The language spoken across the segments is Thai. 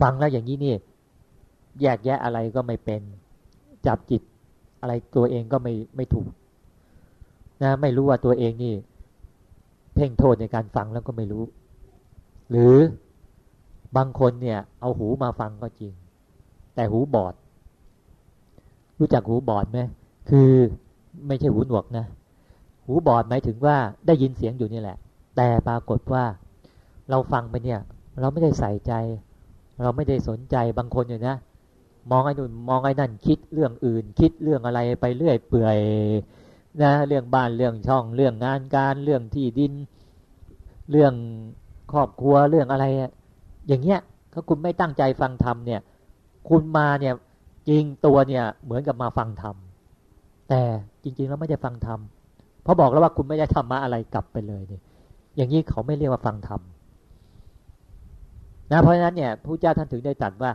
ฟังแล้วอย่างนี้นี่แยกแยะอะไรก็ไม่เป็น จับจิตอะไรตัวเองก็ไม่ไม่ถูก นะ ไม่รู้ว่าตัวเองนี่ เพ่งโทษในการฟังแล้วก็ไม่รู้ หรือบางคนเนี่ย เอาหูมาฟังก็จริง แต่หูบอด รู้จักหูบอดไหมคือไม่ใช่หูหนวกนะหูบอดหมายถึงว่าได้ยินเสียงอยู่นี่แหละ แต่ปรากฏว่า เราฟังไปเนี่ย เราไม่ได้ใส่ใจ เราไม่ได้สนใจบางคนอยู่นะ มองไอ้นู่นมองไอ้นั่นคิดเรื่องอื่น คิดเรื่องอะไรไปเรื่อยเปื่อยนะเรื่องบ้านเรื่องช่องเรื่องงานการเรื่องที่ดิน เรื่องครอบครัวเรื่องอะไร อย่างเงี้ยถ้าคุณไม่ตั้งใจฟังธรรมเนี่ย คุณมาเนี่ยจริงตัวเนี่ยเหมือนกับมาฟังธรรมแต่จริง ๆ แล้วไม่ได้ฟังธรรมเพราะบอกแล้วว่าคุณไม่ได้ธรรมะอะไรกลับไปเลยเนี่ยอย่างนี้เขาไม่เรียกว่าฟังธรรม นะเพราะฉะนั้นเนี่ยพระเจ้าท่านถึงได้ตรัสว่า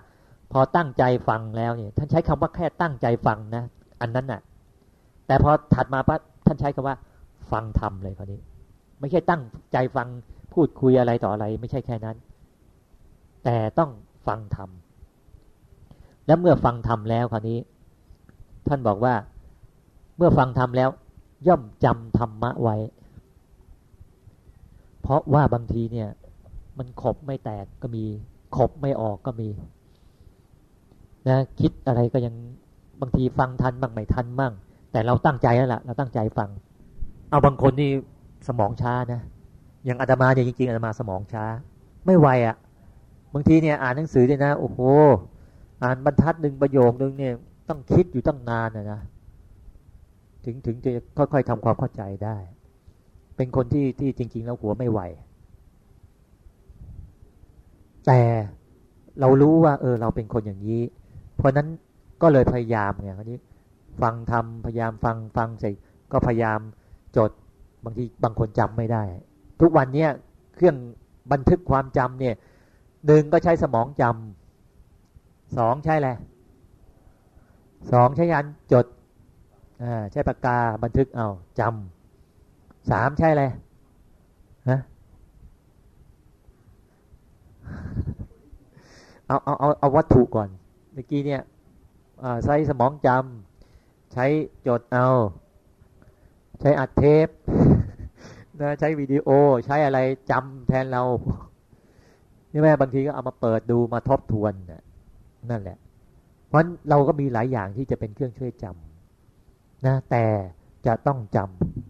พอตั้งใจฟังแล้วเนี่ยท่านใช้คำว่าแค่ตั้งใจฟังนะอันนั้นน่ะ แต่พอถัดมาปั๊บท่านใช้คำว่า ฟังธรรมเลยคราวนี้ ไม่ใช่ตั้งใจฟังพูดคุยอะไรต่ออะไร ไม่ใช่แค่นั้น แต่ต้องฟังธรรมแล้วเมื่อฟังธรรมแล้วคราวนี้ ท่านบอกว่าเมื่อฟังธรรมแล้ว ย่อมจำธรรมะไว้ เพราะว่าบางทีเนี่ย มันขบไม่แตกก็มี ขบไม่ออกก็มี นะ คิดอะไรก็ยังบางทีฟังทันบ้างไม่ทันบ้างแต่เราตั้งใจแล้วล่ะ เราตั้งใจฟัง เอาบางคนนี่สมองช้านะอย่างอาตมาเนี่ยจริงๆอาตมาสมองช้า ไม่ไวอะ่ะ บางทีเนี่ยอ่านหนังสือเนี่ยนะโอ้โหอ่านบรรทัดหนึ่งประโยคนึงเนี่ยต้องคิดอยู่ตั้งนานนะนะถึงถึงจะค่อยๆทำความเข้าใจได้ เป็นคนที่ที่จริง ๆ แล้วหัวไม่ไหว แต่เรารู้ว่า เออ เราเป็นคนอย่างนี้ เพราะนั้นก็เลยพยายามไงคราวนี้ ฟังทำพยายามฟังฟังเสร็จก็พยายามจดบางทีบางคนจำไม่ได้ ทุกวันเนี้ยเครื่องบันทึกความจำเนี่ยหนึ่งก็ใช้สมองจำสองใช่แหละสองใช้ยันจดอ่าใช้ปากกาบันทึกเอาจำสามใช่เลยฮะ เอาเอาเอาเอาวัตถุก่อนเมื่อกี้เนี่ยใช้สมองจำใช้จดเอา ใช้อัดเทปนะใช้วิดีโอใช้อะไรจำแทนเรานี่แม่บางทีก็เอามาเปิดดูมาทบทวนนั่นแหละ เพราะเราก็มีหลายอย่างที่จะเป็นเครื่องช่วยจำนะแต่จะต้องจ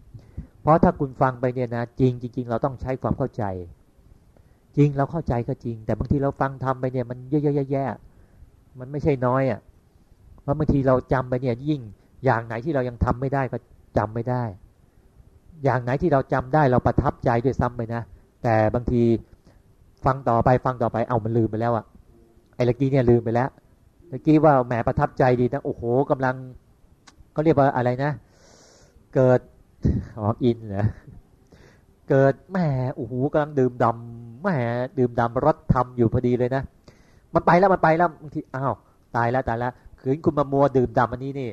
ำเพราะถ้าคุณฟังไปเนี่ยนะจริงจริง ๆ เราต้องใช้ความเข้าใจ จริงเราเข้าใจก็จริง แต่บางทีเราฟังทำไปเนี่ยมันเยอะๆแย่ๆมันไม่ใช่น้อยอะ่ะเพราะบางทีเราจำไปเนี่ยยิ่งอย่างไหนที่เรายังทำไม่ได้ก็จำไม่ได้ อย่างไหนที่เราจำได้เราประทับใจด้วยซ้ำไปนะแต่บางทีฟังต่อไปฟังต่อไปเอามันลืมไปแล้วอะ่ะไอ้เมื่อกี้เนี่ยลืมไปแล้วเมื่อกี้ว่าแหมประทับใจดีนะโอ้โหกำลังเขาเรียกว่าอะไรนะ เกิดอ๋ออินเหรอเกิดแหมโอ้โหกำลังดื่มดำ แหมดื่มดำรสทำอยู่พอดีเลยนะ มันไปแล้วมันไปแล้วบางทีอ้าวตายแล้วตายแล้วคืนคุณมามัวดื่มดำอันนี้นี่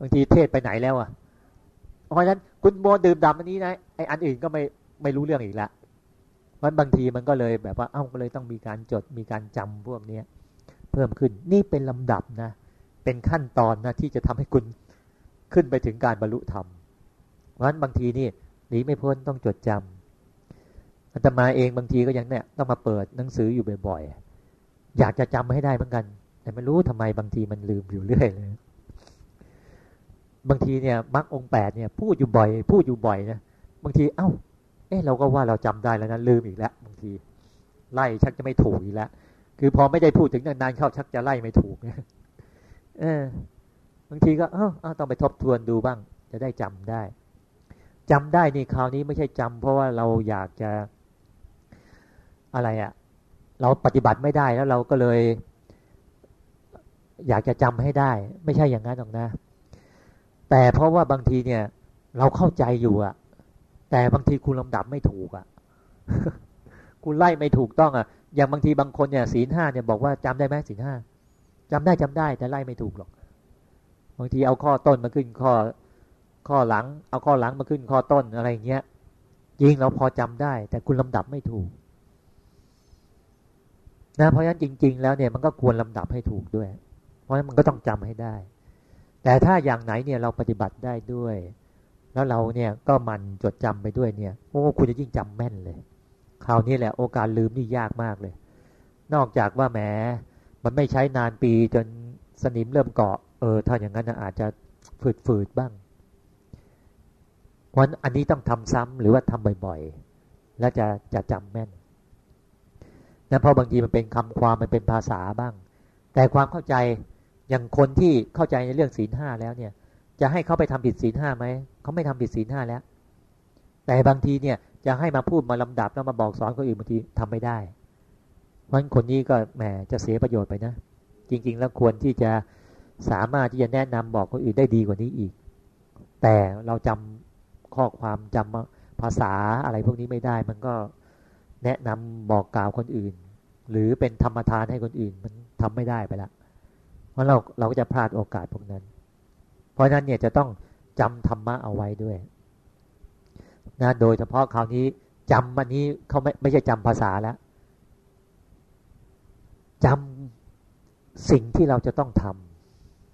บางทีเทศไปไหนแล้วอะเพราะฉะนั้นคุณมัวดื่มดำอันนี้นะไออันอื่นก็ไม่ไม่รู้เรื่องอีกละมันบางทีมันก็เลยแบบว่าเอ้าก็เลยต้องมีการจดมีการจำพวกเนี้ย เพิ่มขึ้นนี่เป็นลำดับนะ เป็นขั้นตอนนะที่จะทำให้คุณขึ้นไปถึงการบรรลุธรรมเพราะฉะนั้นบางทีนี่หนีไม่พ้นต้องจดจำ อาตมาเองบางทีก็ยังเนี่ยต้องมาเปิดหนังสืออยู่บ่อยๆ อยากจะจำให้ได้เหมือนกัน แต่ไม่รู้ทำไมบางทีมันลืมอยู่เรื่อยเลย บางทีเนี่ยมรรคองแปดเนี่ยพูดอยู่บ่อย พูดอยู่บ่อยนะบางทีเอ้า เอ๊ะเราก็ว่าเราจำได้แล้วนะลืมอีกแล้วบางที ไล่ชักจะไม่ถูกอีกแล้วคือพอไม่ได้พูดถึงนานๆเข้าชักจะไล่ไม่ถูกเออบางทีก็เออต้องไปทบทวนดูบ้าง จะได้จำได้จำได้นี่คราวนี้ไม่ใช่จำเพราะว่าเราอยากจะ อะไรอะ่ะ เราปฏิบัติไม่ได้แล้วเราก็เลย อยากจะจำให้ได้ ไม่ใช่อย่างนั้นหรอกนะ แต่เพราะว่าบางทีเนี่ย เราเข้าใจอยู่อะแต่บางทีคุณลำดับไม่ถูกอะคุณไล่ไม่ถูกต้องอะอย่างบางทีบางคนเนี่ยศีลห้าเนี่ยบอกว่าจำได้ไหมศีลห้าจำได้จำได้แต่ไล่ไม่ถูกหรอก บางทีเอาข้อต้นมาขึ้นข้อข้อหลัง เอาข้อหลังมาขึ้นข้อต้นอะไรเงี้ยจริงเราพอจำได้ แต่คุณลำดับไม่ถูก นะเพราะฉะนั้นจริง ๆ แล้วเนี่ยมันก็ควรลำดับให้ถูกด้วย เพราะฉะนั้นมันก็ต้องจำให้ได้ แต่ถ้าอย่างไหนเนี่ยเราปฏิบัติได้ด้วย แล้วเราเนี่ยก็มันจดจำไปด้วยเนี่ยโอ้คุณจะยิ่งจำแม่นเลยคราวนี้แหละโอกาสลืมนี่ยากมากเลย นอกจากว่าแหมมันไม่ใช้นานปีจนสนิมเริ่มเกาะเออถ้าอย่างนั้นอาจจะฝืดๆบ้างเพราะอันนี้ต้องทำซ้ำหรือว่าทำบ่อย ๆ แล้วจะจะจำแม่น นะเพราะบางทีมันเป็นคำความมันเป็นภาษาบ้าง แต่ความเข้าใจอย่างคนที่เข้าใจในเรื่องศีลห้าแล้วเนี่ย จะให้เขาไปทำผิดศีลห้าไหมเขาไม่ทำผิดศีลห้าแล้ว แต่บางทีเนี่ยจะให้มาพูดมาลำดับแล้วมาบอกสอนคนอื่นบางทีทำไม่ได้เพราะคนนี้ก็แหมจะเสียประโยชน์ไปนะ จริง ๆ แล้วควรที่จะสามารถที่จะแนะนำบอกคนอื่นได้ดีกว่านี้อีก แต่เราจำข้อความจำภาษาอะไรพวกนี้ไม่ได้ มันก็แนะนำบอกกล่าวคนอื่น หรือเป็นธรรมทานให้คนอื่น มันทำไม่ได้ไปละเพราะเราเราก็จะพลาดโอกาสพวกนั้น เพราะนั้นเนี่ยจะต้องจำธรรมะเอาไว้ด้วยนะโดยเฉพาะคราวนี้จำอันนี้เขาไม่ไม่ใช่จำภาษาแล้วจำสิ่งที่เราจะต้องท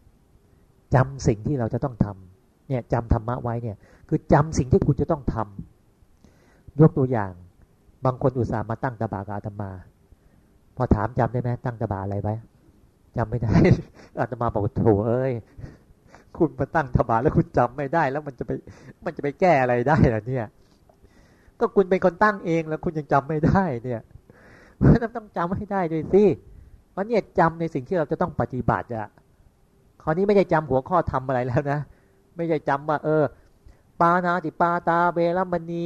ำจำสิ่งที่เราจะต้องทำเนี่ยจำธรรมะไว้เนี่ย คือจำสิ่งที่คุณจะต้องทำยกตัวอย่าง บางคนอุตส่าห์มาตั้งตาบากาตมา อถามจำได้ไหมตั้งตบาอะไรไว้จำไม่ได้อาตมาบอกโถเอ้ย คุณมาตั้งตบาแล้วคุณจำไม่ได้ แล้วมันจะไปมันจะไปแก้อะไรได้ล่ะเนี่ย ก็คุณเป็นคนตั้งเองแล้วคุณยังจำไม่ได้ เนี่ยเพราะนั้นต้องจำให้ได้ด้วยสิเพราะเนี่ยจำในสิ่งที่เราจะต้องปฏิบัติอะคราวนี้ไม่ใช่จำหัวข้อทำอะไรแล้วนะไม่ใช่จำว่า เออ ปานาติปาตาเบลมณี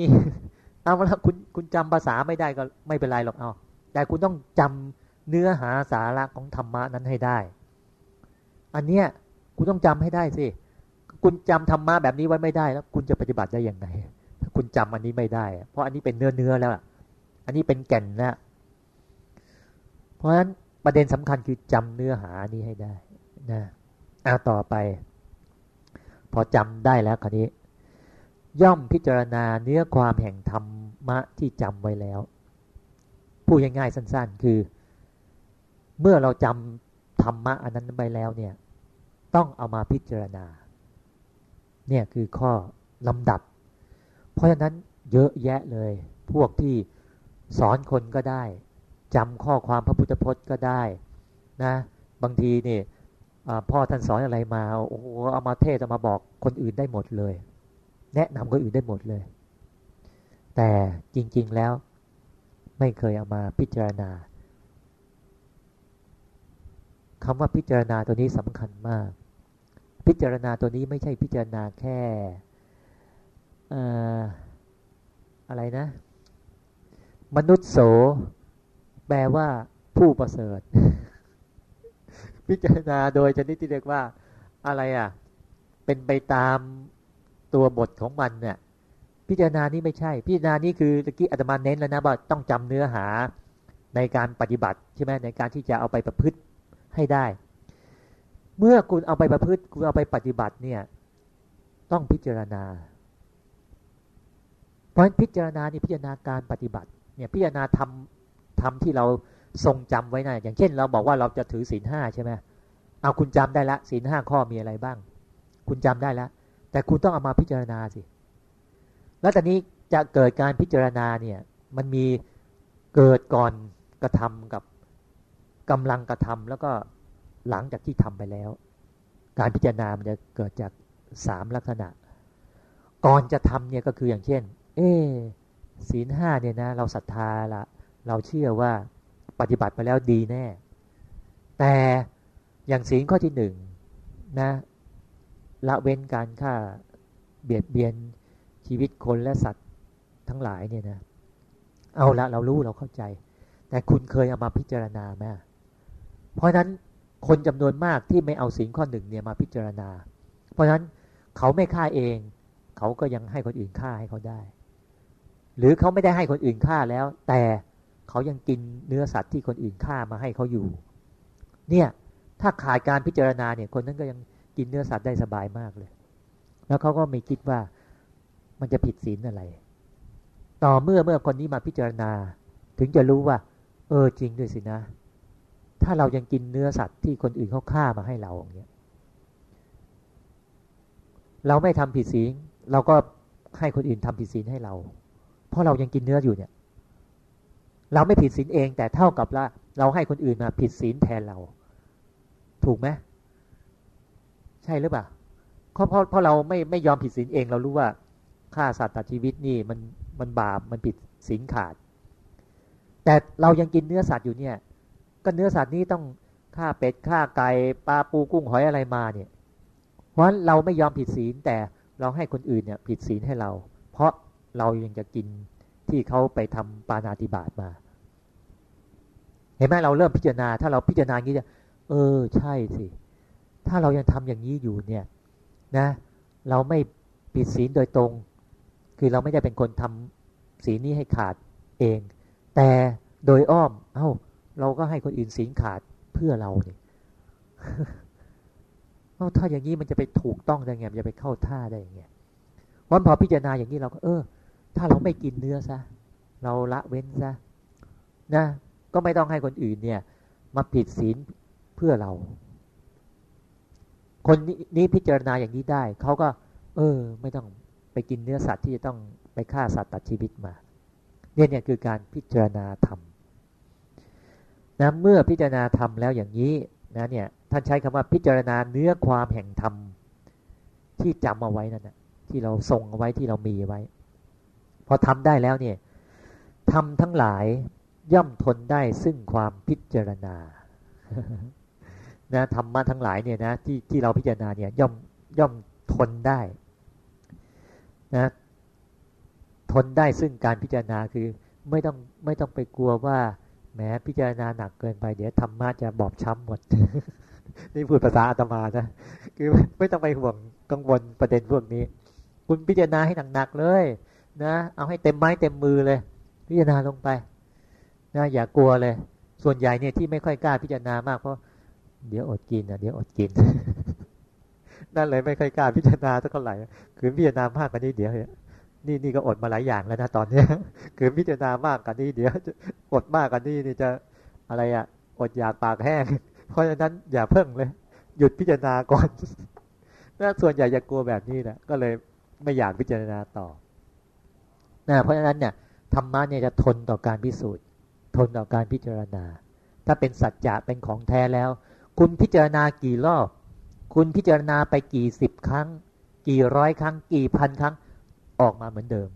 เอาละคุณคุณจำภาษาไม่ได้ก็ไม่เป็นไรหรอกเอา แต่คุณต้องจำเนื้อหาสาระของธรรมะนั้นให้ได้ อันเนี้ยคุณต้องจำให้ได้สิ คุณจำธรรมะแบบนี้ไว้ไม่ได้แล้ว คุณจะปฏิบัติได้อย่างไรถ้าคุณจำอันนี้ไม่ได้ เพราะอันนี้เป็นเนื้อเนื้อแล้วอันนี้เป็นแก่นแล้วเพราะฉะนั้นประเด็นสำคัญคือจำเนื้อหานี้ให้ได้นะเอาต่อไป พอจำได้แล้วคราวนี้ ย่อมพิจารณาเนื้อความแห่งธรรมะที่จำไว้แล้ว พูดง่ายๆสั้น ๆ คือ เมื่อเราจำธรรมะอันนั้นไปแล้วเนี่ย ต้องเอามาพิจารณา เนี่ยคือข้อลำดับ เพราะฉะนั้นเยอะแยะเลย พวกที่สอนคนก็ได้จำข้อความพระพุทธพจน์ก็ได้นะ บางทีเนี่ยพ่อท่านสอนอะไรมาโอ้โหเอามาเทศเอามาบอกคนอื่นได้หมดเลย แนะนำคนอื่นได้หมดเลย แต่จริง ๆแล้ว ไม่เคยเอามาพิจารณาคำว่าพิจารณาตัวนี้สำคัญมาก พิจารณาตัวนี้ไม่ใช่พิจารณาแค่อะไรนะ มนุษย์โส แปลว่าผู้ประเสริฐ พิจารณาโดยชนิดที่เรียกว่าอะไรอะ เป็นไปตามตัวบทของมันเนี่ย พิจารณานี้ไม่ใช่ พิจารณานี้คือตะกี้อาตมาเน้นแล้วนะว่าต้องจำเนื้อหาในการปฏิบัติใช่ไหมในการที่จะเอาไปประพฤติให้ได้ เมื่อคุณเอาไปประพฤติคุณเอาไปปฏิบัติเนี่ย ต้องพิจารณา เพราะพิจารณานี่พิจารณาการปฏิบัติ เนี่ยพิจารณาทำทำที่เราทรงจำไว้นะอย่างเช่น เราบอกว่าเราจะถือศีลห้าใช่ไหมเอาคุณจำได้ละศีลห้าข้อมีอะไรบ้าง คุณจำได้แล้วแต่คุณต้องเอามาพิจารณาสิ แล้วตอนนี้จะเกิดการพิจารณาเนี่ย มันมีเกิดก่อนกระทำกับกำลังกระทำแล้วก็หลังจากที่ทำไปแล้ว การพิจารณามันจะเกิดจากสามลักษณะ ก่อนจะทำเนี่ยก็คืออย่างเช่น เอศีลห้าเนี่ยนะ เราศรัทธาละเราเชื่อว่าปฏิบัติไปแล้วดีแน่ แต่อย่างศีลข้อที่หนึ่งนะละเว้นการฆ่าเบียดเบียน ชีวิตคนและสัตว์ทั้งหลายเนี่ยนะ เอาละเรารู้เราเข้าใจ แต่คุณเคยเอามาพิจารณาไหมเพราะนั้นคนจำนวนมากที่ไม่เอาสิ่งข้อหนึ่งเนี่ยมาพิจารณา เพราะฉะนั้นเขาไม่ฆ่าเอง เขาก็ยังให้คนอื่นฆ่าให้เขาได้ หรือเขาไม่ได้ให้คนอื่นฆ่าแล้ว แต่เขายังกินเนื้อสัตว์ที่คนอื่นฆ่ามาให้เขาอยู่ เนี่ยถ้าขาดการพิจารณาเนี่ยคนนั้นก็ยังกินเนื้อสัตว์ได้สบายมากเลย แล้วเขาก็ไม่คิดว่า มันจะผิดศีลอะไร ต่อเมื่อเมื่อคนนี้มาพิจารณา ถึงจะรู้ว่า เออจริงด้วยสินะ ถ้าเรายังกินเนื้อสัตว์ที่คนอื่นเขาฆ่ามาให้เราอย่างเงี้ยเราไม่ทำผิดศีลเราก็ให้คนอื่นทำผิดศีลให้เรา เพราะเรายังกินเนื้ออยู่เนี่ย เราไม่ผิดศีลเอง แต่เท่ากับละเราให้คนอื่นมาผิดศีลแทนเรา ถูกไหมใช่หรือเปล่าเพราะเพราะเพราะเราไม่ไม่ยอมผิดศีลเอง เรารู้ว่า ฆ่าสัตว์ตัดชีวิตนี่มันมันบาปมันผิดศีลขาด แต่เรายังกินเนื้อสัตว์อยู่เนี่ย ก็เนื้อสัตว์นี้ต้องฆ่าเป็ดฆ่าไก่ปลาปูกุ้งหอยอะไรมาเนี่ย เพราะเราไม่ยอมผิดศีลแต่เราให้คนอื่นเนี่ยผิดศีลให้เรา เพราะเรายังจะกินที่เขาไปทำปานาติบาตมา เห็นไหมเราเริ่มพิจารณา ถ้าเราพิจารณาอย่างนี้จะเออใช่สิ ถ้าเรายังทำอย่างนี้อยู่เนี่ยนะ เราไม่ผิดศีลโดยตรง คือเราไม่ได้เป็นคนทำศีลนี้ให้ขาดเอง แต่โดยอ้อม เอา้า เราก็ให้คนอื่นศีลขาดเพื่อเราเนี่ยเอาถ้าอย่างนี้มันจะไปถูกต้องได้ไงมันจะไปเข้าท่าได้ยังไงวันพอพิจารณาอย่างนี้เราก็เออ ถ้าเราไม่กินเนื้อซะเราละเว้นซะนะก็ไม่ต้องให้คนอื่นเนี่ย มาผิดศีลเพื่อเรา คนนี้พิจารณาอย่างนี้ได้เขาก็ เออ ไม่ต้อง ไปกินเนื้อสัตว์ที่จะต้องไปฆ่าสัตว์ตัดชีวิตมา เนี่ยเนี่ยคือการพิจารณาธรรมนะเมื่อพิจารณาธรรมแล้วอย่างนี้นะเนี่ยท่านใช้คำว่าพิจารณาเนื้อความแห่งธรรมที่จำเอาไว้นั่นนะที่เราทรงเอาไว้ที่เรามีไว้ พอทำได้แล้วเนี่ยทำทั้งหลายย่อมทนได้ซึ่งความพิจารณานะธรรมะทั้งหลายเนี่ยนะที่ที่เราพิจารณาเนี่ยย่อมย่อมทนได้ นะทนได้ซึ่งการพิจารณาคือไม่ต้องไม่ต้องไปกลัวว่าแม้พิจารณาหนักเกินไปเดี๋ยวธรรมะจะบอบช้ำหมด นี่พูดภาษาอาตมานะคือไม่ต้องไปห่วงกังวลประเด็นพวกนี้ คุณพิจารณาให้หนักๆเลยนะเอาให้เต็มไม้เต็มมือเลย พิจารณาลงไปนะอย่ากลัวเลย ส่วนใหญ่เนี่ยที่ไม่ค่อยกล้าพิจารณามากเพราะ เดี๋ยวอดกินนะเดี๋ยวอดกิน นั่นเลยไม่ค่อยกล้าพิจารณาสักเท่าไหร่คือพิจารณามากกว่านี้เดี๋ยวนี่นี่ก็อดมาหลายอย่างแล้วนะตอนเนี้ยคือพิจารณามากกันนี้เดี๋ยวอดมากกันนี้นี่จะอะไรอะ อดอยากปากแห้ง เพราะฉะนั้นอย่าเพิ่งเลย หยุดพิจารณาก่อนน่าส่วนใหญ่จะกลัวแบบนี้นะก็เลยไม่อยากพิจารณาต่อนะเพราะฉะนั้นเนี่ยธรรมะเนี่ยจะทนต่อการพิสูจน์ ทนต่อการพิจารณา ถ้าเป็นสัจจะเป็นของแท้แล้ว คุณพิจารณากี่รอบ คุณพิจารณาไปกี่สิบครั้ง กี่ร้อยครั้ง กี่พันครั้งออกมาเหมือนเดิม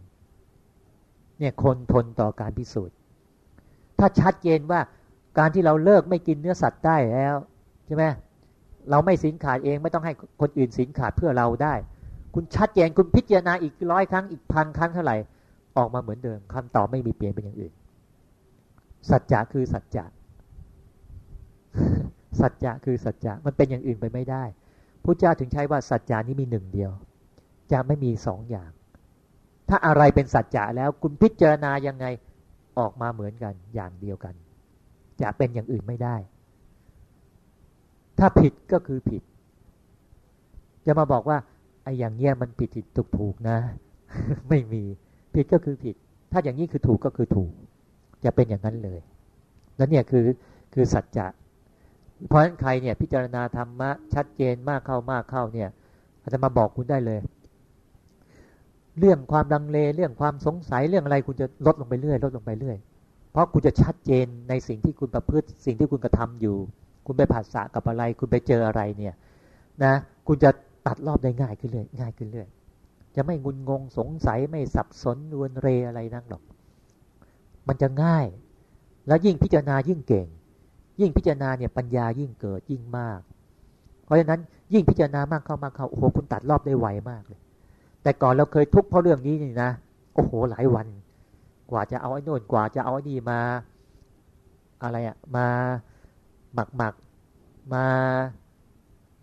เนี่ยคนทนต่อการพิสูจน์ ถ้าชัดเจนว่าการที่เราเลิกไม่กินเนื้อสัตว์ได้แล้วใช่ไหมเราไม่สินขาดเองไม่ต้องให้คนอื่นสินขาดเพื่อเราได้ คุณชัดเจนคุณพิจารณาอีกร้อยครั้งอีกพันครั้งเท่าไหร่ออกมาเหมือนเดิมคำตอบไม่มีเปลี่ยนเป็นอย่างอื่น สัจจะคือสัจจะ สัจจะคือสัจจะมันเป็นอย่างอื่นไปไม่ได้พระเจ้าถึงใช้ว่าสัจจานี้มีหนึ่งเดียว จะไม่มีสองอย่าง ถ้าอะไรเป็นสัจจะแล้วคุณพิจารณายังไงออกมาเหมือนกันอย่างเดียวกัน จะเป็นอย่างอื่นไม่ได้ ถ้าผิดก็คือผิด จะมาบอกว่าไอ้อย่างเงี้ยมันผิดผิดถูกถูกนะ ไม่มีผิดก็คือผิด ถ้าอย่างนี้คือถูกก็คือถูก จะเป็นอย่างนั้นเลย แล้วเนี่ยคือคือสัจจะ เพราะฉะนั้นใครเนี่ยพิจารณาธรรมะชัดเจนมากเข้ามากเข้าเนี่ยอาจจะมาบอกคุณได้เลย เรื่องความดังเลเรื่องความสงสัยเรื่องอะไรคุณจะลดลงไปเรื่อยลดลงไปเรื่อยเพราะคุณจะชัดเจนในสิ่งที่คุณประพฤติสิ่งที่คุณกระทาอยู่ คุณไปผัสสะกับอะไร คุณไปเจออะไรเนี่ยนะคุณจะตัดรอบได้ง่ายขึ้นเรื่อยง่ายขึ้นเรื่อยจะไม่งุนงงสงสัยไม่สับสนวนเรอะไรนั่งหรอก มันจะง่าย แล้วยิ่งพิจารณายิ่งเก่ง ยิ่งพิจารณาเนี่ยปัญญายิ่งเกิดยิ่งมาก เพราะฉะนั้นยิ่งพิจารณามากเข้ามากเข้าโอ้โหคุณตัดรอบได้ไวมากเลย แต่ก่อนเราเคยทุกข์เพราะเรื่องนี้นี่นะโอ้โหหลายวัน กว่าจะเอาไอ้นู่นกว่าจะเอาไอ้นี่มา อะไรอะมาหมักหมักมา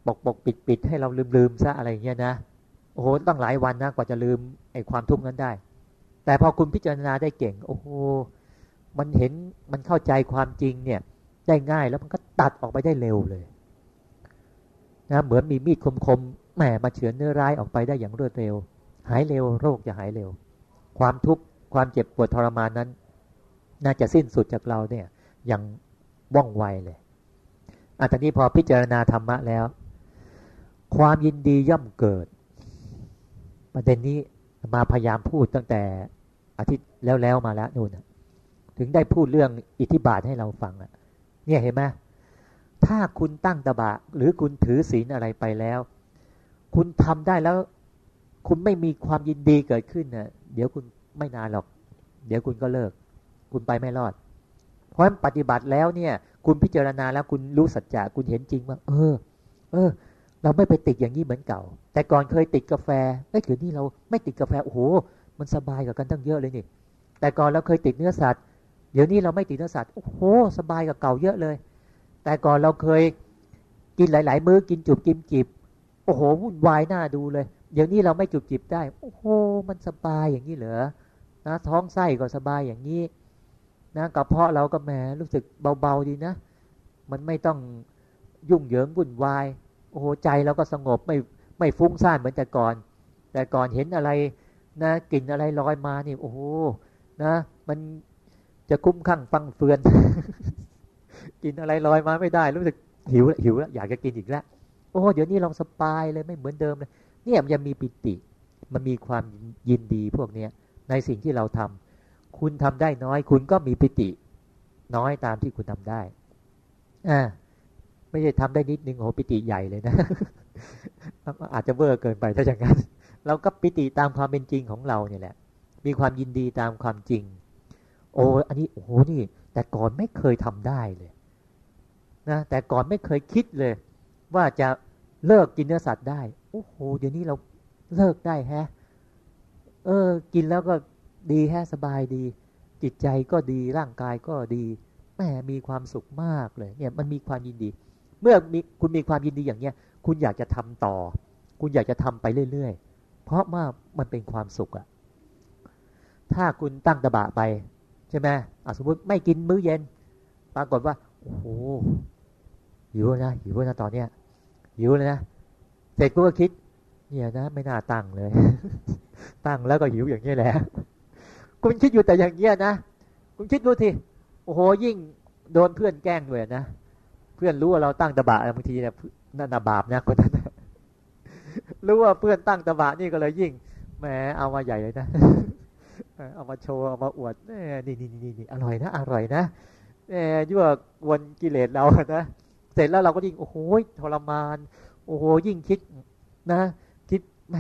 ปกปกปิดปิดให้เราลืมลืมซะอะไรเงี้ยนะโอ้โหตั้งหลายวันนะกว่าจะลืมไอ้ความทุกข์นั้นได้ แต่พอคุณพิจารณาได้เก่ง โอ้โหมันเห็นมันเข้าใจความจริงเนี่ย ได้ง่าย แล้วมันก็ตัดออกไปได้เร็วเลยนะเหมือนมีมีดคมๆแหมมาเฉือนเนื้อร้ายออกไปได้อย่างรวดเร็ว หายเร็วโรคจะหายเร็ว ความทุกข์ความเจ็บปวดทรมานนั้น น่าจะสิ้นสุดจากเราเนี่ยอย่างว่องไวเลยอันนี้พอพิจารณาธรรมะแล้ว ความยินดีย่อมเกิด ประเด็นนี้มาพยายามพูดตั้งแต่อาทิตย์แล้วแล้วมาแล้วนู่นถึงได้พูดเรื่องอิทธิบาทให้เราฟังอะ เนี่ยเห็นไหมถ้าคุณตั้งตบะ หรือคุณถือศีลอะไรไปแล้ว คุณทำได้แล้ว คุณไม่มีความยินดีเกิดขึ้นเน่ะเดี๋ยวคุณไม่นานหรอก เดี๋ยวคุณก็เลิก คุณไปไม่รอด เพราะปฏิบัติแล้วเนี่ย คุณพิจารณาแล้วคุณรู้สัจจะคุณเห็นจริงว่าเออ เออ เราไม่ไปติดอย่างนี้เหมือนเก่า แต่ก่อนเคยติดกาแฟไอ้เดี๋ยวนี้เราไม่ติดกาแฟโอ้โหมันสบายกับกันตั้งเยอะเลยนี่แต่ก่อนเราเคยติดเนื้อสัตว์ เดี๋ยวนี้เราไม่ติดเนื้อสัตว์โอ้โหสบายกับเก่าเยอะเลย แต่ก่อนเราเคยกินหลาย ๆ มื้อกินจุบกินจิบโอ้โหวุ่นวายหน้าดูเลย เดี๋ยวนี้เราไม่จุบจิบได้ โอ้โหมันสบายอย่างนี้เหรอนะท้องไส้ก็สบายอย่างนี้นะกระเพาะเราก็แหมรู้สึกเบาๆดีนะ มันไม่ต้องยุ่งเหยิงวุ่นวายโอ้โหใจเราก็สงบไม่ไม่ฟุ้งซ่านเหมือนแต่ก่อน แต่ก่อนเห็นอะไรนะกลิ่นอะไรลอยมานี่โอ้โหนะ มัน จะคุ้มข้างฟังเฟือน กินอะไรลอยมาไม่ได้ รู้สึกหิวหิวแล้วอยากจะกินอีกแล้วโอ้เดี๋ยวนี้ลองสบายเลยไม่เหมือนเดิมเลยเนี่ยมันจะมีปิติ มันมีความยินดีพวกเนี้ยในสิ่งที่เราทำคุณทำได้น้อย คุณก็มีปิติ น้อยตามที่คุณทำได้อ่าไม่ใช่ทำได้นิดนึงโอ้ปิติใหญ่เลยนะ อาจจะเวอร์เกินไปถ้าอย่างนั้น เราก็ปิติตามความเป็นจริงของเราเนี่ยแหละ มีความยินดีตามความจริง โอ้อันนี้โอ้โหนี่ แต่ก่อนไม่เคยทำได้เลยนะแต่ก่อนไม่เคยคิดเลย ว่าจะเลิกกินเนื้อสัตว์ได้ โอ้โหเดี๋ยวนี้เราเลิกได้แฮะ เออ กินแล้วก็ดีแฮะสบายดี จิตใจก็ดีร่างกายก็ดีแหมมีความสุขมากเลยเนี่ยมันมีความยินดี เมื่อมีคุณมีความยินดีอย่างเนี้ย คุณอยากจะทำต่อ คุณอยากจะทำไปเรื่อยเพราะว่ามันเป็นความสุขอะถ้าคุณตั้งตะบะไป ช่ไหมสมมติไม่กินมื้อเย็น ปรากฏว่า โอ้โหหิวนะหิวนะตอนเนี้ยหิวเลยนะเสร็จก็คิด เนี่ยนะ ไม่น่าตั้งเลย ตั้งแล้วก็หิวอย่างนี้แหละคุณคิดอยู่แต่อย่างเงี้ยนะคุณคิดดูทีโอ้โหยิ่งโดนเพื่อนแกล้งด้วยนะเพื่อนรู้ว่าเราตั้งตะบะบางทีเนี่ยนั่นบาปนะคนนั้นรู้ว่าเพื่อนตั้งตะบะนี่ก็เลยยิ่งแหมเอามาใหญ่เลยนะ เอามาโชว์เอามาอวดนี่นี่นี่นี่อร่อยนะ อร่อยนะแหมยั่ววนกิเลสเรานะเสร็จแล้วเราก็ยิ่งโอ้โหทรมาน โอ้โหยิ่งคิดนะ คิดแหม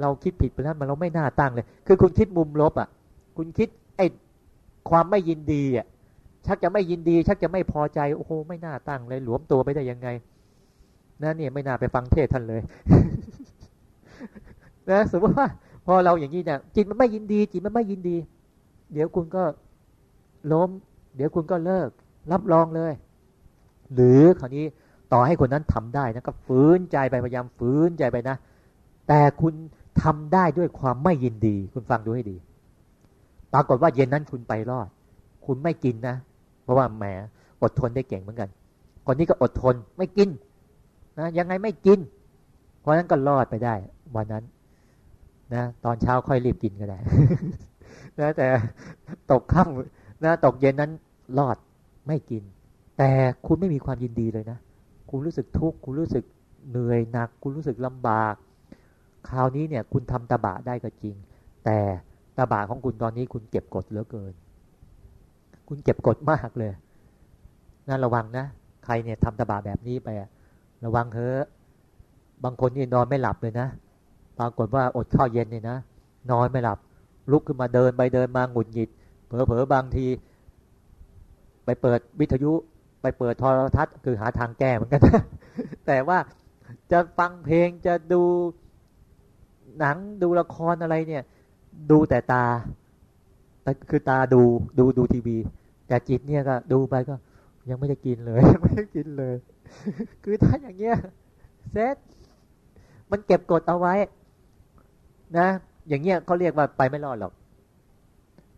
เราคิดผิดไปแล้วมันเราไม่น่าตั้งเลย คือคุณคิดมุมลบอะ คุณคิดไอ้ความไม่ยินดีอะชักจะไม่ยินดี ชักจะไม่พอใจโอ้โหไม่น่าตั้งเลย หลวมตัวไปได้ยังไงนะเนี่ยไม่น่าไปฟังเทศท่านเลย นะสมมติว่า พอเราอย่างนี้เนี่ยจิตมันไม่ยินดี จิตมันไม่ยินดี เดี๋ยวคุณก็ล้ม เดี๋ยวคุณก็เลิก รับรองเลย หรือคราวนี้ต่อให้คนนั้นทำได้นะก็ฝืนใจไปพยายามฝืนใจไปนะ แต่คุณทำได้ด้วยความไม่ยินดี คุณฟังดูให้ดี ปรากฏว่าเย็นนั้นคุณไปรอด คุณไม่กินนะ เพราะว่าแหมอดทนได้เก่งเหมือนกัน คนนี้ก็อดทนไม่กินนะยังไงไม่กิน เพราะนั้นก็รอดไปได้ วันนั้น นะตอนเช้าค่อยรีบกินก็ได้นะแต่ตกค่ำนะตกเย็นนั้นรอดไม่กิน แต่คุณไม่มีความยินดีเลยนะ คุณรู้สึกทุกข์คุณรู้สึกเหนื่อยหนัก คุณรู้สึกลำบาก คราวนี้เนี่ย คุณทำตาบะได้ก็จริง แต่ตาบะของคุณตอนนี้คุณเก็บกดเหลือเกิน คุณเก็บกดมากเลยนะระวังนะ ใครเนี่ยทำตาบะแบบนี้ไป ระวังเถอะบางคนนี่นอนไม่หลับเลยนะ ปรากฏว่าอดข้าวเย็นเนี่ยนะนอนไม่หลับ ลุกขึ้นมาเดินไปเดินมาหงุดหงิด เผลอๆบางที ไปเปิดวิทยุ ไปเปิดโทรทัศน์คือหาทางแก้เหมือนกัน แต่ว่าจะฟังเพลงจะดูหนังดูละครอะไรเนี่ย ดูแต่ตาคือตาดูดูดูทีวี แต่จิตเนี่ยก็ดูไปก็ ยังไม่ได้กินเลยยังไม่ได้กินเลย คือถ้าอย่างเงี้ยเซตมันเก็บกดเอาไว้ นะ อย่างเงี้ยเขาเรียกว่าไปไม่รอดหรอก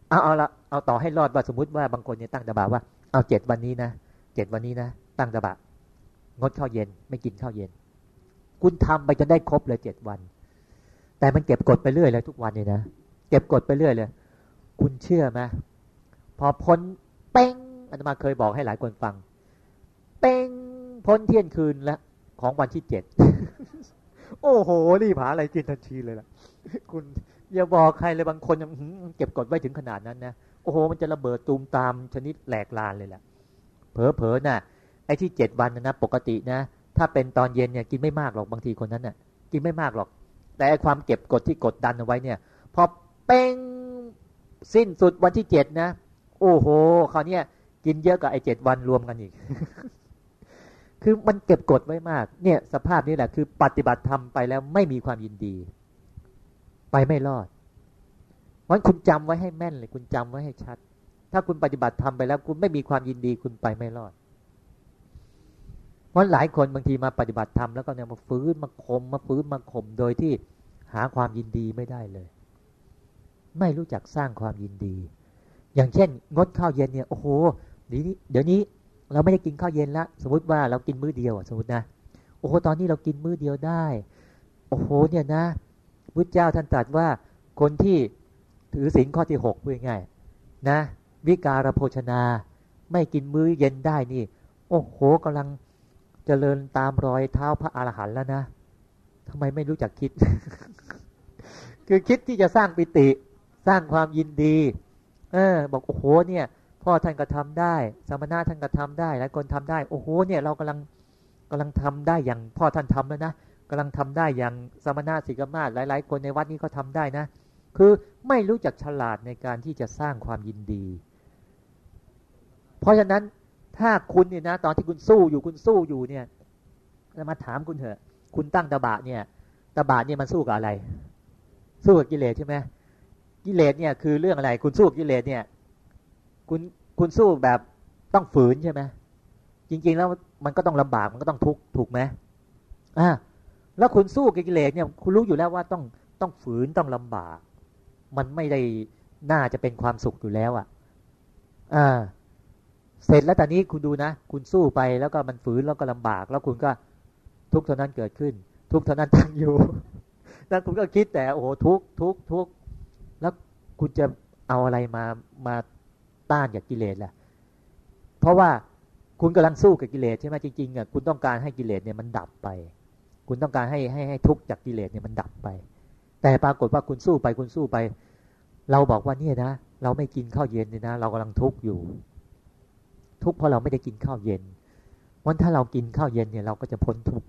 เอาเอาละเอาต่อให้รอดว่าสมมติว่าบางคนเนี่ยตั้งตะบะว่า เอาเจ็ดวันนี้นะเจ็ดวันนี้นะตั้งตะบะงดข้าวเย็นไม่กินข้าวเย็น คุณทำไปจนได้ครบเลยเจ็ดวัน แต่มันเก็บกดไปเรื่อยเลยทุกวันเนี่ยนะเก็บกดไปเรื่อยเลย คุณเชื่อไหมพอพ้นเป้งอาตมาเคยบอกให้หลายคนฟัง เป้งพ้นเที่ยงคืนแล้วของวันที่เจ็ดโอ้โห นี่ผาอะไรกินทันทีเลยล่ะ คุณอย่าบอกใครเลยบางคนเก็บกดไว้ถึงขนาดนั้นนะโอ้โห มันจะระเบิดตูมตามชนิดแหลกลานเลยแหละเผลอๆน่ะ ไอ้ที่เจ็ดวันนะปกตินะ ถ้าเป็นตอนเย็นเนี่ยกินไม่มากหรอกบางทีคนนั้นน่ะ กินไม่มากหรอก แต่ความเก็บกดที่กดดันเอาไว้เนี่ย พอเป้งสิ้นสุดวันที่เจ็ดนะ โอ้โหคราวนี้กินเยอะกว่าไอ้เจ็ดวันรวมกันอีก คือมันเก็บกดไว้มาก เนี่ย สภาพนี้แหละคือ ปฏิบัติธรรมไปแล้วไม่มีความยินดี ไปไม่รอดวันคุณจำไว้ให้แม่นเลย คุณจำไว้ให้ชัด ถ้าคุณปฏิบัติธรรมไปแล้ว คุณไม่มีความยินดีคุณไปไม่รอดเพราะหลายคนบางทีมาปฏิบัติธรรมแล้วก็เนี่ยมาฟื้นมาคมมาฟื้นมาข่มโดยที่หาความยินดีไม่ได้เลย ไม่รู้จักสร้างความยินดี อย่างเช่น งดข้าวเย็นเนี่ยโอ้โหเดี๋ยวนี้เดี๋ยวนี้เราไม่ได้กินข้าวเย็นละสมมติว่าเรากินมื้อเดียวสมมตินะโอ้โหตอนนี้เรากินมื้อเดียวได้ โอ้โหเนี่ยนะ พุทธเจ้าท่านตรัสว่าคนที่ถือศีลข้อที่หกพูดง่ายนะ วิการโภชนา ไม่กินมื้อเย็นได้นี่ โอ้โหกำลังเจริญตามรอยเท้าพระอรหันต์แล้วนะทำไมไม่รู้จักคิด คือคิดที่จะสร้างปิติ สร้างความยินดี เออ บอกโอ้โห เนี่ย พ่อท่านก็ทำได้ สมณะท่านก็ทำได้หลายคนทำได้ โอ้โห เนี่ยเรากำลังกำลังทำได้อย่างพ่อท่านทำแล้วนะ กำลังทำได้อย่างสมณะสิกมาศหลาย ๆ คนในวัดนี้ก็ทำได้นะ คือไม่รู้จักฉลาดในการที่จะสร้างความยินดี เพราะฉะนั้นถ้าคุณเนี่ยนะ ตอนที่คุณสู้อยู่คุณสู้อยู่เนี่ยจะมาถามคุณเถอะ คุณตั้งตบะเนี่ยตบะเนี่ยมันสู้กับอะไร สู้กับกิเลสใช่ไหมกิเลสเนี่ยคือเรื่องอะไร คุณสู้กิเลสเนี่ย คุณคุณสู้แบบต้องฝืนใช่ไหมจริง ๆ แล้วมันก็ต้องลำบากมันก็ต้องทุกข์ถูกไหมอ่า แล้วคุณสู้กับกิเลสเนี่ยคุณรู้อยู่แล้วว่าต้องต้องฝืนต้องลำบาก มันไม่ได้น่าจะเป็นความสุขอยู่แล้วอะ่ะอ่าเสร็จแล้วตอนนี้คุณดูนะ คุณสู้ไปแล้วก็มันฝืนแล้วก็ลำบาก แล้วคุณก็ทุกเท่านั้นเกิดขึ้น ทุกเท่านั้นตั้งอยู่แล้วคุณก็คิดแต่โอ้โหทุกทุกทุกแล้วคุณจะเอาอะไรมามาต้านกับกิเลสล่ะ เพราะว่าคุณกำลังสู้กับกิเลสใช่ไหมจริงๆอะคุณต้องการให้กิเลสเนี่ยมันดับไป คุณต้องการให้ให้ให้ทุกข์จากกิเลสเนี่ยมันดับไป แต่ปรากฏว่าคุณสู้ไปคุณสู้ไป เราบอกว่าเนี่ยนะ เราไม่กินข้าวเย็นเนี่ยนะ เรากำลังทุกข์อยู่ ทุกข์เพราะเราไม่ได้กินข้าวเย็นวันถ้าเรากินข้าวเย็นเนี่ยเราก็จะพ้นทุกข์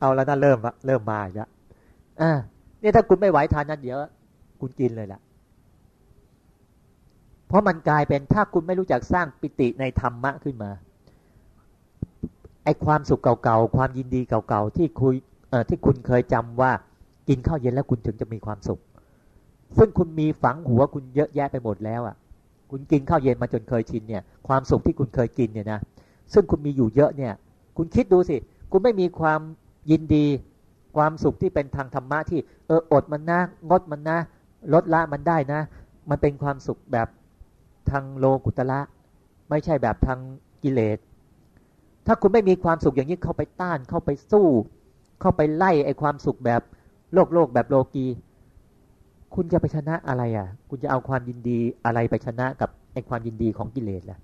เอาแล้วนะเริ่มเริ่มมาอีกแล้วอ่าเนี่ยถ้าคุณไม่ไหวทานนั้นเดี๋ยวคุณกินเลยล่ะเพราะมันกลายเป็นถ้าคุณไม่รู้จักสร้างปิติในธรรมะขึ้นมา ไอความสุขเก่าๆ ความยินดีเก่าๆ ที่คุยที่คุณเคยจำว่ากินข้าวเย็นแล้วคุณถึงจะมีความสุข ซึ่งคุณมีฝังหัวคุณเยอะแยะไปหมดแล้วอะ คุณกินข้าวเย็นมาจนเคยชินเนี่ย ความสุขที่คุณเคยกินเนี่ยนะ ซึ่งคุณมีอยู่เยอะเนี่ย คุณคิดดูสิ คุณไม่มีความยินดี ความสุขที่เป็นทางธรรมะที่เอออดมันนะงดมันนะลดละมันได้นะ มันเป็นความสุขแบบทางโลกุตละ ไม่ใช่แบบทางกิเลส ถ้าคุณไม่มีความสุขอย่างนี้เข้าไปต้านเข้าไปสู้ เข้าไปไล่ไอความสุขแบบโลกโลกแบบโลกีคุณจะไปชนะอะไรอะ คุณจะเอาความยินดีอะไรไปชนะกับไอความยินดีของกิเลสล่ะ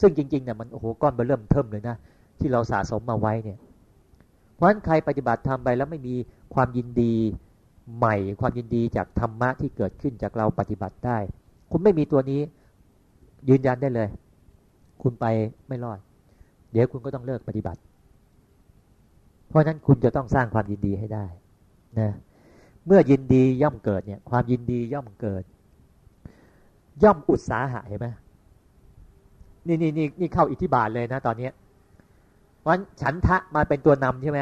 ซึ่งจริงๆเนี่ยมันโอ้โหก้อนเบเริ่มเทิมเลยนะที่เราสะสมมาไว้เนี่ย เพราะฉะนั้นใครปฏิบัติทำไปแล้วไม่มีความยินดีใหม่ ความยินดีจากธรรมะที่เกิดขึ้นจากเราปฏิบัติได้ คุณไม่มีตัวนี้ยืนยันได้เลย คุณไปไม่รอด ดี๋ยวคุณก็ต้องเลิกปฏิบัติ เพราะนั้นคุณจะต้องสร้างความยินดีให้ได้นะเมื่อยินดีย่อมเกิดเนี่ย ความยินดีย่อมเกิด ย่อมอุตสาหะเห็นไหมนี่นี่นี่นี่เข้าอิทธิบาทเลยนะ ตอนนี้วันฉันทะมาเป็นตัวนำใช่ไหม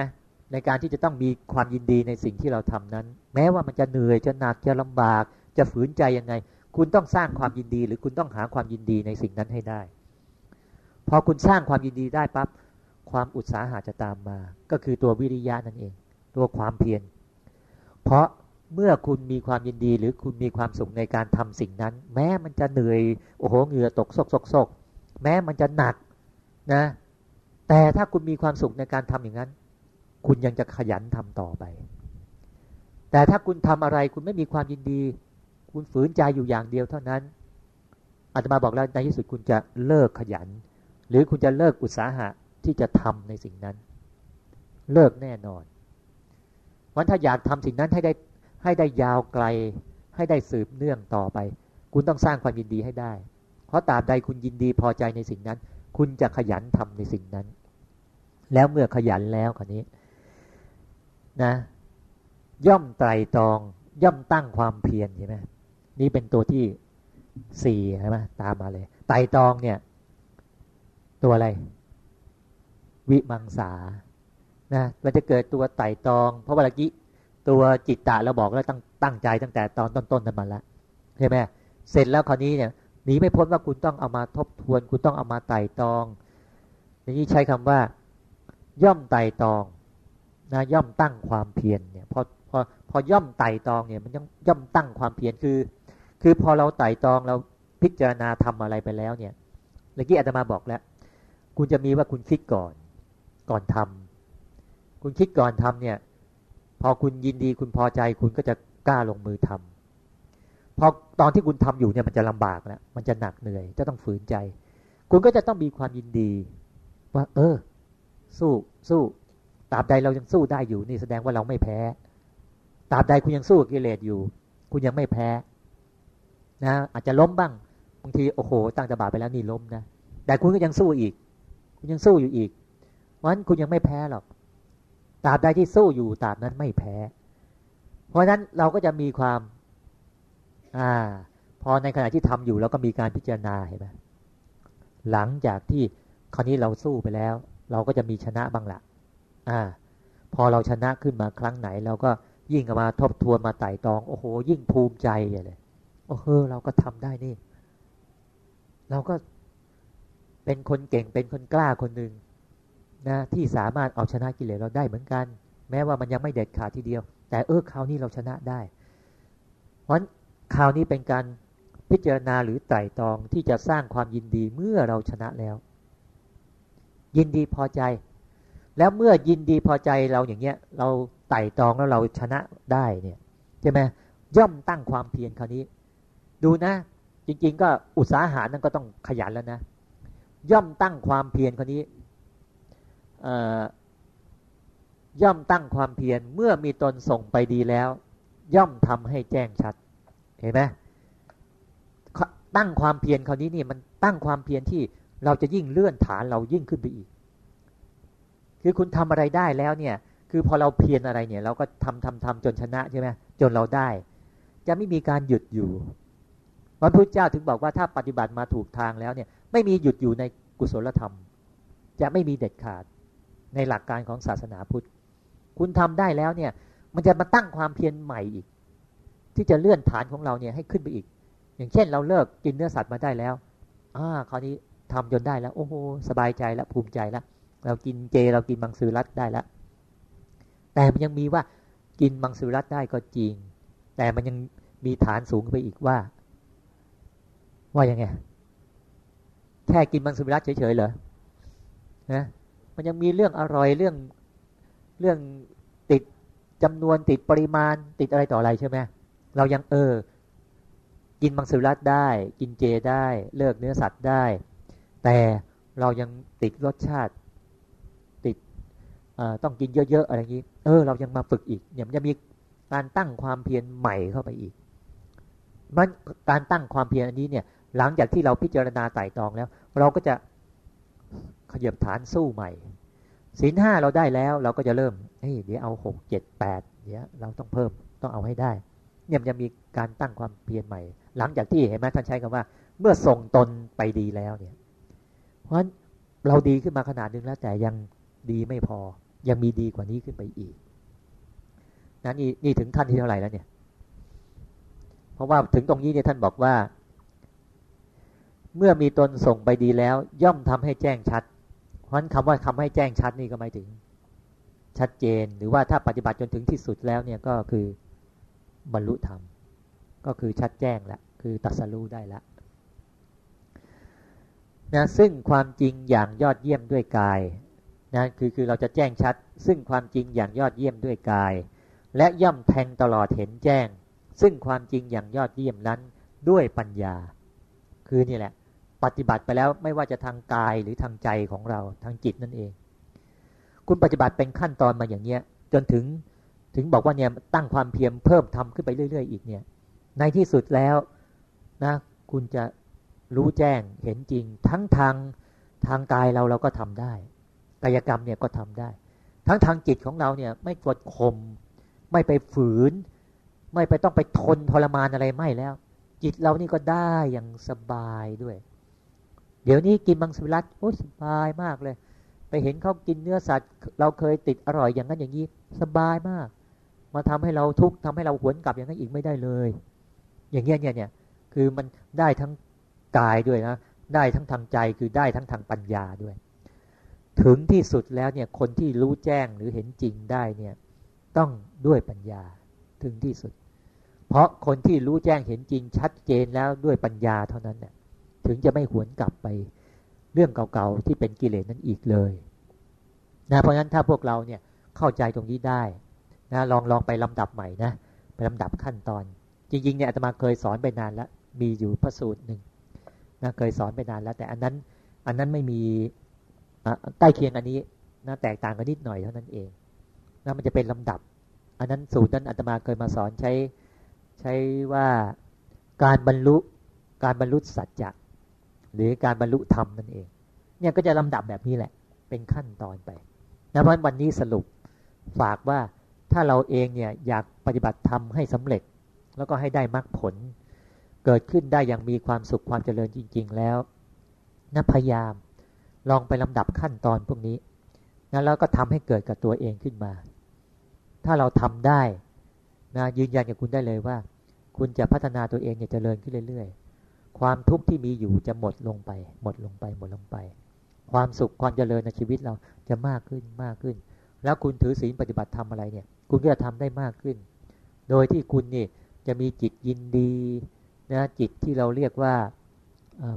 ในการที่จะต้องมีความยินดีในสิ่งที่เราทำนั้น แม้ว่ามันจะเหนื่อยจะหนักจะลำบาก จะฝืนใจยังไง คุณต้องสร้างความยินดี หรือคุณต้องหาความยินดีในสิ่งนั้นให้ได้ พอคุณสร้างความยินดีได้ปั๊บความอุตสาหะจะตามมา ก็คือตัววิริยะนั่นเอง ตัวความเพียรเพราะเมื่อคุณมีความยินดีหรือคุณมีความสุขในการทำสิ่งนั้น แม้มันจะเหนื่อยโอ้โหเหงื่อตกซกซกซกแม้มันจะหนักนะ แต่ถ้าคุณมีความสุขในการทำอย่างนั้น คุณยังจะขยันทำต่อไป แต่ถ้าคุณทำอะไรคุณไม่มีความยินดี คุณฝืนใจอยู่อย่างเดียวเท่านั้นอาตมาบอกแล้วในที่สุดคุณจะเลิกขยัน หรือคุณจะเลิกอุตสาหะที่จะทำในสิ่งนั้น เลิกแน่นอนวันถ้าอยากทำสิ่งนั้นให้ได้ให้ได้ยาวไกล ให้ได้สืบเนื่องต่อไป คุณต้องสร้างความยินดีให้ได้ เพราะตราบใดคุณยินดีพอใจในสิ่งนั้น คุณจะขยันทำในสิ่งนั้น แล้วเมื่อขยันแล้วคนนี้นะ ย่อมไตรตรองย่อมตั้งความเพียรใช่ไหมนี่เป็นตัวที่สี่ใช่ไหมตามมาเลย ไตรตรองเนี่ย ตัวอะไร วิมังสานะมันจะเกิดตัวไต่ตอง เพราะว่าเมื่อกี้ตัวจิตตะเราบอกแล้วตั้งตั้งใจตั้งแต่ตอนต้นๆนั้นมาแล้วใช่ไหมเสร็จแล้วคราวนี้เนี่ยหนีไม่พ้นว่าคุณต้องเอามาทบทวน คุณต้องเอามาไต่ตองนี่ใช้คำว่า ย่อมไต่ตองนะย่อมตั้งความเพียรเนี่ยพอพอพอย่อมไต่ตองเนี่ยมันย่อมย่อมตั้งความเพียรคือ คือพอเราไต่ตองเราพิจารณาทำอะไรไปแล้วเนี่ยเมื่อกี้อาตมาบอกแล้ว คุณจะมีว่าคุณคิดก่อน ก่อนทำคุณคิดก่อนทำเนี่ย พอคุณยินดีคุณพอใจ คุณก็จะกล้าลงมือทำพอตอนที่คุณทำอยู่เนี่ยมันจะลำบากแล้วมันจะหนักเหนื่อยจะต้องฝืนใจ คุณก็จะต้องมีความยินดี ว่า เออ สู้สู้ตราบใดเรายังสู้ได้อยู่นี่แสดงว่าเราไม่แพ้ตราบใดคุณยังสู้กิเลสอยู่ คุณยังไม่แพ้ นะอาจจะล้มบ้างบางทีโอ้โหตั้งตบาไปแล้วนี่ล้มนะแต่คุณก็ยังสู้อีก คุณยังสู้อยู่อีกเพราะฉะนั้นคุณยังไม่แพ้หรอกตราบใดที่สู้อยู่ตราบนั้นไม่แพ้ เพราะฉะนั้นเราก็จะมีความ อ่า พอในขณะที่ทำอยู่เราก็มีการพิจารณาเห็นไหมหลังจากที่คราวนี้เราสู้ไปแล้ว เราก็จะมีชนะบ้างละอ่า พอเราชนะขึ้นมาครั้งไหน เราก็ยิ่งมาทบทวนมาไต่ตอง โอ้โห ยิ่งภูมิใจเลยโอ้เฮอเราก็ทำได้นี่ เราก็ เป็นคนเก่งเป็นคนกล้าคนหนึ่งนะที่สามารถเอาชนะกิเลสเราได้เหมือนกัน แม้ว่ามันยังไม่เด็ดขาดทีเดียว แต่เออคราวนี้เราชนะได้ เพราะคราวนี้เป็นการพิจารณาหรือไตร่ตรองที่จะสร้างความยินดีเมื่อเราชนะแล้ว ยินดีพอใจ แล้วเมื่อยินดีพอใจเราอย่างเงี้ย เราไต่ตรองแล้วเราชนะได้เนี่ยใช่ไหมย่อมตั้งความเพียรคราวนี้ ดูนะ จริง ๆ ก็อุตสาหานั่นก็ต้องขยันแล้วนะ ย่อมตั้งความเพียรคราวนี้ย่อมตั้งความเพียรเมื่อมีตนส่งไปดีแล้ว ย่อมทำให้แจ้งชัด เห็นไหมตั้งความเพียรคราวนี้นี่มันตั้งความเพียรที่เราจะยิ่งเลื่อนฐานเรายิ่งขึ้นไปอีก คือคุณทำอะไรได้แล้วเนี่ย คือพอเราเพียรอะไรเนี่ย เราก็ทำทำทำจนชนะใช่ไหมจนเราได้ จะไม่มีการหยุดอยู่พระพุทธเจ้าถึงบอกว่าถ้าปฏิบัติมาถูกทางแล้วเนี่ย ไม่มีหยุดอยู่ในกุศลธรรม จะไม่มีเด็ดขาดในหลักการของศาสนาพุทธ คุณทำได้แล้วเนี่ย มันจะมาตั้งความเพียรใหม่อีก ที่จะเลื่อนฐานของเราเนี่ยให้ขึ้นไปอีก อย่างเช่นเราเลิกกินเนื้อสัตว์มาได้แล้วอ่าคราวนี้ทำจนได้แล้ว โอ้โหสบายใจแล้วภูมิใจแล้วเรากินเจเรากินมังสวิรัตได้แล้วแต่มันยังมีว่ากินมังสวิรัตได้ก็จริง แต่มันยังมีฐานสูงไปอีกว่า ว่ายังไง แค่กินมังสวิรัตเฉยๆเหรอนะมันยังมีเรื่องอร่อยเรื่องเรื่องติดจำนวนติดปริมาณติดอะไรต่ออะไรใช่ไหมเรายังเออ กินมังสวิรัตได้ กินเจได้ เลิกเนื้อสัตว์ได้ แต่เรายังติดรสชาติ ติดต้องกินเยอะๆอะไรอย่างนี้ เออ เรายังมาฝึกอีกเนี่ยมันจะมีการตั้งความเพียรใหม่เข้าไปอีกมันการตั้งความเพียรอันนี้เนี่ย หลังจากที่เราพิจารณาไต่ตองแล้ว เราก็จะขยับฐานสู้ใหม่ศีลห้าเราได้แล้วเราก็จะเริ่มเฮ้ยเดี๋ยวเอาหกเจ็ดแปดเดี๋ยวเราต้องเพิ่มต้องเอาให้ได้ เนี่ยมันจะมีการตั้งความเพียรใหม่ หลังจากที่เห็นไหมท่านใช้คำว่า เมื่อส่งตนไปดีแล้วเนี่ย เพราะฉะนั้นเราดีขึ้นมาขนาดนึงแล้วแต่ยังดีไม่พอ ยังมีดีกว่านี้ขึ้นไปอีกนั้นนี่นี่ถึงขั้นที่เท่าไหร่แล้วเนี่ย เพราะว่าถึงตรงนี้เนี่ยท่านบอกว่า เมื่อมีตนส่งไปดีแล้ว ย่อมทำให้แจ้งชัด เพราะนั้นคำว่าทำให้แจ้งชัดนี่ก็หมายถึง ชัดเจนหรือว่าถ้าปฏิบัติจนถึงที่สุดแล้วเนี่ยก็คือบรรลุธรรม ก็คือชัดแจ้งละคือตัสรู้ได้ละนะซึ่งความจริงอย่างยอดเยี่ยมด้วยกายนะคือคือเราจะแจ้งชัด ซึ่งความจริงอย่างยอดเยี่ยมด้วยกาย และย่อมแทงตลอดเห็นแจ้ง ซึ่งความจริงอย่างยอดเยี่ยมนั้นด้วยปัญญา คือนี่แหละ ปฏิบัติไปแล้วไม่ว่าจะทางกายหรือทางใจของเราทางจิตนั่นเอง คุณปฏิบัติเป็นขั้นตอนมาอย่างเนี้ย จนถึงถึงบอกว่าเนี่ยตั้งความเพียรเพิ่มทำขึ้นไปเรื่อย ๆ อีกเนี่ย ในที่สุดแล้วนะ คุณจะรู้แจ้งเห็นจริง ทั้งทางทางกายเราเราก็ทำได้ กายกรรมเนี่ยก็ทำได้ ทั้งทางจิตของเราเนี่ย ไม่กดข่มไม่ไปฝืน ไม่ไปต้องไปทนทรมานอะไรไม่แล้ว จิตเรานี่ก็ได้อย่างสบายด้วย เดี๋ยวนี้กินมังสวิรัตโอ้สบายมากเลย ไปเห็นเขากินเนื้อสัตว์ เราเคยติดอร่อยอย่างนั้นอย่างนี้ สบายมาก มาทำให้เราทุกข์ทำให้เราหวนกลับอย่างนั้นอีกไม่ได้เลย อย่างเงี้ยเนี่ยเนี่ยคือมันได้ทั้งกายด้วยนะได้ทั้งทางใจคือได้ทั้งทางปัญญาด้วย ถึงที่สุดแล้วเนี่ยคนที่รู้แจ้งหรือเห็นจริงได้เนี่ยต้องด้วยปัญญาถึงที่สุด เพราะคนที่รู้แจ้งเห็นจริงชัดเจนแล้วด้วยปัญญาเท่านั้นเนี่ย ถึงจะไม่หวนกลับไปเรื่องเก่าๆที่เป็นกิเลสนั้นอีกเลยนะเพราะฉะนั้นถ้าพวกเราเนี่ยเข้าใจตรงนี้ได้นะลองลองไปลำดับใหม่นะไปลำดับขั้นตอน จริงๆเนี่ยอาตมาเคยสอนไปนานแล้วมีอยู่พระสูตรหนึ่งนะเคยสอนไปนานแล้ว แต่อันนั้นอันนั้นไม่มีใกล้เคียงอันนี้นะแตกต่างกันนิดหน่อยเท่านั้นเองนะมันจะเป็นลำดับ อันนั้นสูตรนั้นอาตมาเคยมาสอนใช้ใช้ว่าการบรรลุการบรรลุสัจจะ หรือการบรรลุธรรมนั่นเอง เนี่ยก็จะลำดับแบบนี้แหละ เป็นขั้นตอนไปนะเพราะวันนี้สรุปฝากว่าถ้าเราเองเนี่ยอยากปฏิบัติธรรมให้สำเร็จ แล้วก็ให้ได้มรรคผล เกิดขึ้นได้อย่างมีความสุขความเจริญจริง ๆ แล้วนะพยายามลองไปลำดับขั้นตอนพวกนี้นะแล้วก็ทำให้เกิดกับตัวเองขึ้นมา ถ้าเราทำได้นะยืนยันกับคุณได้เลยว่า คุณจะพัฒนาตัวเองเนี่ยเจริญขึ้นเรื่อย ๆ ความทุกข์ที่มีอยู่จะหมดลงไป หมดลงไป หมดลงไป ความสุขความเจริญในชีวิตเราจะมากขึ้นมากขึ้น แล้วคุณถือศีลปฏิบัติธรรมอะไรเนี่ย คุณก็จะทำได้มากขึ้น โดยที่คุณนี่จะมีจิตยินดีนะจิตที่เราเรียกว่า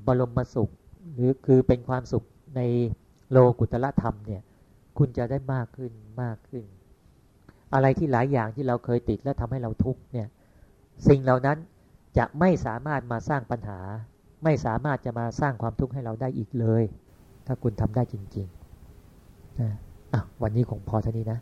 บรมสุข หรือคือเป็นความสุขในโลกุตละธรรมเนี่ย คุณจะได้มากขึ้นมากขึ้น อะไรที่หลายอย่างที่เราเคยติดแล้วทำให้เราทุกข์เนี่ย สิ่งเหล่านั้น จะไม่สามารถมาสร้างปัญหา ไม่สามารถจะมาสร้างความทุกข์ให้เราได้อีกเลย ถ้าคุณทำได้จริงๆนะะวันนี้คงพอเท่านี้นะ